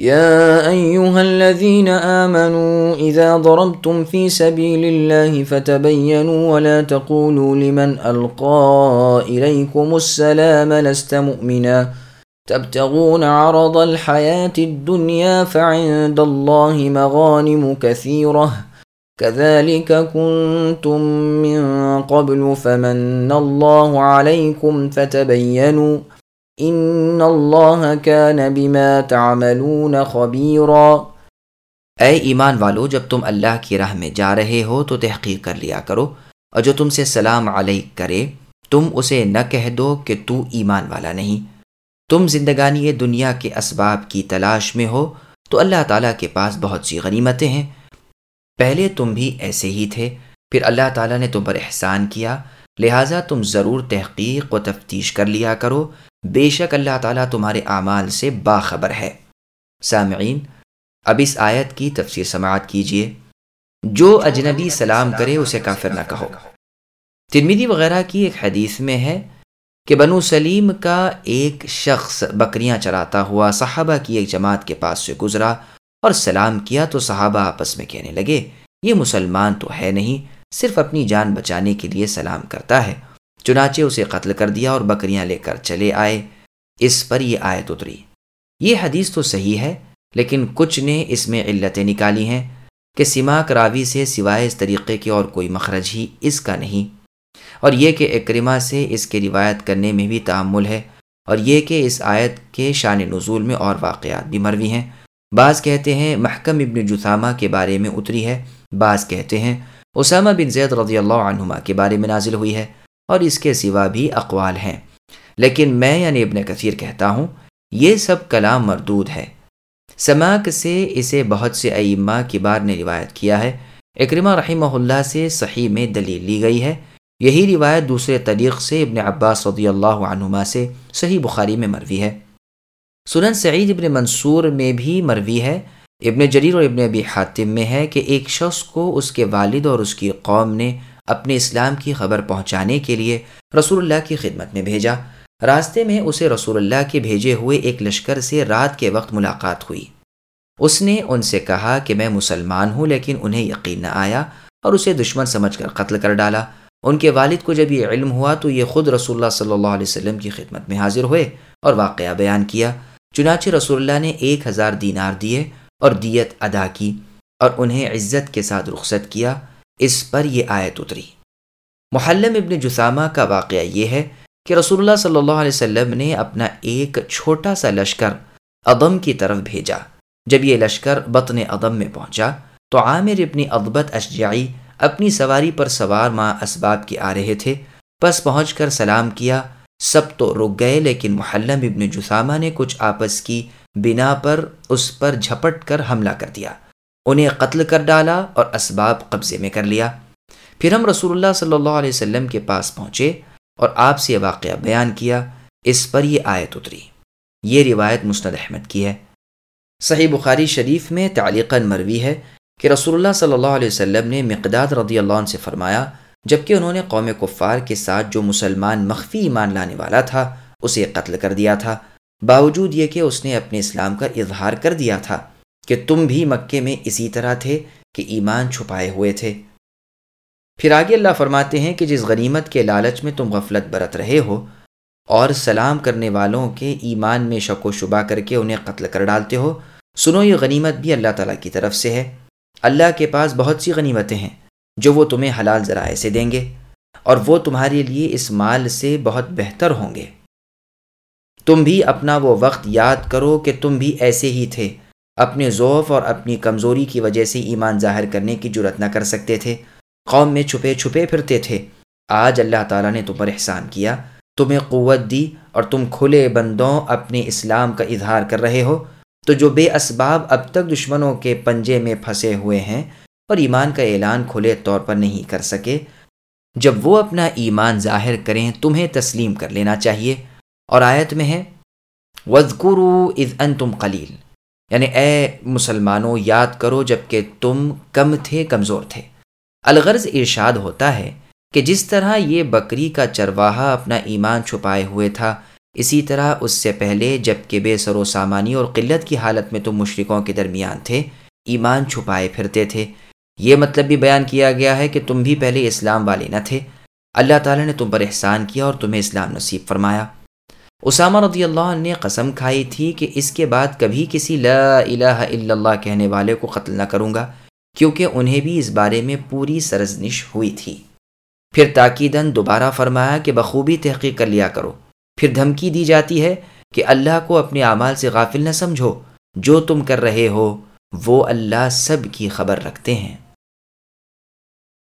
يا أيها الذين آمنوا إذا ضربتم في سبيل الله فتبينوا ولا تقولوا لمن ألقى إليكم السلام لست مؤمنا. تبتغون عرض الحياة الدنيا فعند الله مغانم كثيرة. كذلك كنتم من قبل فمن الله عليكم فتبينوا. ان اللہ بما تعملون خبیرا اے ایمان والو، جب تم اللہ کی راہ میں جا رہے ہو تو تحقیق کر لیا کرو، اور جو تم سے سلام علیک کرے، تم اسے نہ کہہ دو کہ تو ایمان والا نہیں۔ تم زندگانی دنیا کے اسباب کی تلاش میں ہو، تو اللہ تعالیٰ کے پاس بہت سی غنیمتیں ہیں۔ پہلے تم بھی ایسے ہی تھے، پھر اللہ تعالیٰ نے تم پر احسان کیا، لہٰذا تم ضرور تحقیق و تفتیش کر لیا کرو۔ بے شک اللہ تعالیٰ تمہارے اعمال سے باخبر ہے۔ سامعین، اب اس آیت کی تفسیر سماعت کیجیے جو اجنبی سلام کرے اسے کافر نہ کہو۔ ترمیدی وغیرہ کی ایک حدیث میں ہے کہ بنو سلیم کا ایک شخص بکریاں چراتا ہوا صحابہ کی ایک جماعت کے پاس سے گزرا اور سلام کیا تو صحابہ آپس میں کہنے لگے، یہ مسلمان تو ہے نہیں، صرف اپنی جان بچانے کے لیے سلام کرتا ہے۔ چنانچہ اسے قتل کر دیا اور بکریاں لے کر چلے آئے۔ اس پر یہ آیت اتری۔ یہ حدیث تو صحیح ہے، لیکن کچھ نے اس میں علتیں نکالی ہیں کہ سماک راوی سے سوائے اس طریقے کے اور کوئی مخرج ہی اس کا نہیں۔ اور یہ کہ اکرما سے اس کے روایت کرنے میں بھی تعمل ہے، اور یہ کہ اس آیت کے شان نزول میں اور واقعات بھی مروی ہیں۔ بعض کہتے ہیں محکم ابن جثامہ کے بارے میں اتری ہے، بعض کہتے ہیں اسامہ بن زید رضی اللہ عنہما کے بارے میں نازل ہوئی ہے۔ اور اس کے سوا بھی اقوال ہیں۔ لیکن میں یعنی ابن کثیر کہتا ہوں، یہ سب کلام مردود ہے۔ سماک سے اسے بہت سے ائمہ کبار نے روایت کیا ہے۔ اکرمہ رحمہ اللہ سے صحیح میں دلیل لی گئی ہے۔ یہی روایت دوسرے طریق سے ابن عباس رضی اللہ عنہما سے صحیح بخاری میں مروی ہے۔ سنن سعید ابن منصور میں بھی مروی ہے۔ ابن جریر اور ابن ابی حاتم میں ہے کہ ایک شخص کو اس کے والد اور اس کی قوم نے اپنے اسلام کی خبر پہنچانے کے لیے رسول اللہ کی خدمت میں بھیجا۔ راستے میں اسے رسول اللہ کے بھیجے ہوئے ایک لشکر سے رات کے وقت ملاقات ہوئی۔ اس نے ان سے کہا کہ میں مسلمان ہوں لیکن انہیں یقین نہ آیا اور اسے دشمن سمجھ کر قتل کر ڈالا۔ ان کے والد کو جب یہ علم ہوا تو یہ خود رسول اللہ صلی اللہ علیہ وسلم کی خدمت میں حاضر ہوئے اور واقعہ بیان کیا۔ چنانچہ رسول اللہ نے ایک ہزار دینار دیے اور دیت ادا کی اور انہیں عزت کے ساتھ رخصت کیا۔ اس پر یہ آیت اتری۔ محلم ابن جسامہ کا واقعہ یہ ہے کہ رسول اللہ صلی اللہ علیہ وسلم نے اپنا ایک چھوٹا سا لشکر ادم کی طرف بھیجا۔ جب یہ لشکر بطن ادم میں پہنچا تو عامر ابن ادبت اشجعی اپنی سواری پر سوار ماں اسباب کے آ رہے تھے۔ بس پہنچ کر سلام کیا۔ سب تو رک گئے لیکن محلم ابن جسامہ نے کچھ آپس کی بنا پر اس پر جھپٹ کر حملہ کر دیا۔ انہیں قتل کر ڈالا اور اسباب قبضے میں کر لیا۔ پھر ہم رسول اللہ صلی اللہ علیہ وسلم کے پاس پہنچے اور آپ سے یہ واقعہ بیان کیا۔ اس پر یہ آیت اتری۔ یہ روایت مسند احمد کی ہے۔ صحیح بخاری شریف میں تعلیقاً مروی ہے کہ رسول اللہ صلی اللہ علیہ وسلم نے مقداد رضی اللہ عنہ سے فرمایا، جبکہ انہوں نے قوم کفار کے ساتھ جو مسلمان مخفی ایمان لانے والا تھا، اسے قتل کر دیا تھا۔ باوجود یہ کہ اس نے اپنے اسلام کا اظہار کر دیا تھا۔ کہ تم بھی مکے میں اسی طرح تھے کہ ایمان چھپائے ہوئے تھے۔ پھر آگے اللہ فرماتے ہیں کہ جس غنیمت کے لالچ میں تم غفلت برت رہے ہو اور سلام کرنے والوں کے ایمان میں شک و شبہ کر کے انہیں قتل کر ڈالتے ہو، سنو یہ غنیمت بھی اللہ تعالیٰ کی طرف سے ہے۔ اللہ کے پاس بہت سی غنیمتیں ہیں جو وہ تمہیں حلال ذرائع سے دیں گے اور وہ تمہارے لیے اس مال سے بہت بہتر ہوں گے۔ تم بھی اپنا وہ وقت یاد کرو کہ تم بھی ایسے ہی تھے۔ اپنے ضعف اور اپنی کمزوری کی وجہ سے ایمان ظاہر کرنے کی جرت نہ کر سکتے تھے۔ قوم میں چھپے چھپے پھرتے تھے۔ آج اللہ تعالیٰ نے تم پر احسان کیا۔ تمہیں قوت دی اور تم کھلے بندوں اپنے اسلام کا اظہار کر رہے ہو۔ تو جو بے اسباب اب تک دشمنوں کے پنجے میں پھنسے ہوئے ہیں اور ایمان کا اعلان کھلے طور پر نہیں کر سکے، جب وہ اپنا ایمان ظاہر کریں، تمہیں تسلیم کر لینا چاہیے۔ اور آیت میں ہے وزقرو از ان تم قلیل یعنی اے مسلمانوں، یاد کرو جبکہ تم کم تھے، کمزور تھے۔ الغرض ارشاد ہوتا ہے کہ جس طرح یہ بکری کا چرواہا اپنا ایمان چھپائے ہوئے تھا، اسی طرح اس سے پہلے جبکہ بے سر و سامانی اور قلت کی حالت میں تم مشرقوں کے درمیان تھے، ایمان چھپائے پھرتے تھے۔ یہ مطلب بھی بیان کیا گیا ہے کہ تم بھی پہلے اسلام والے نہ تھے۔ اللہ تعالیٰ نے تم پر احسان کیا اور تمہیں اسلام نصیب فرمایا۔ اسامہ رضی اللہ عنہ نے قسم کھائی تھی کہ اس کے بعد کبھی کسی لا الہ الا اللہ کہنے والے کو قتل نہ کروں گا، کیونکہ انہیں بھی اس بارے میں پوری سرزنش ہوئی تھی۔ پھر تاکیدن دوبارہ فرمایا کہ بخوبی تحقیق کر لیا کرو۔ پھر دھمکی دی جاتی ہے کہ اللہ کو اپنے اعمال سے غافل نہ سمجھو۔ جو تم کر رہے ہو، وہ اللہ سب کی خبر رکھتے ہیں۔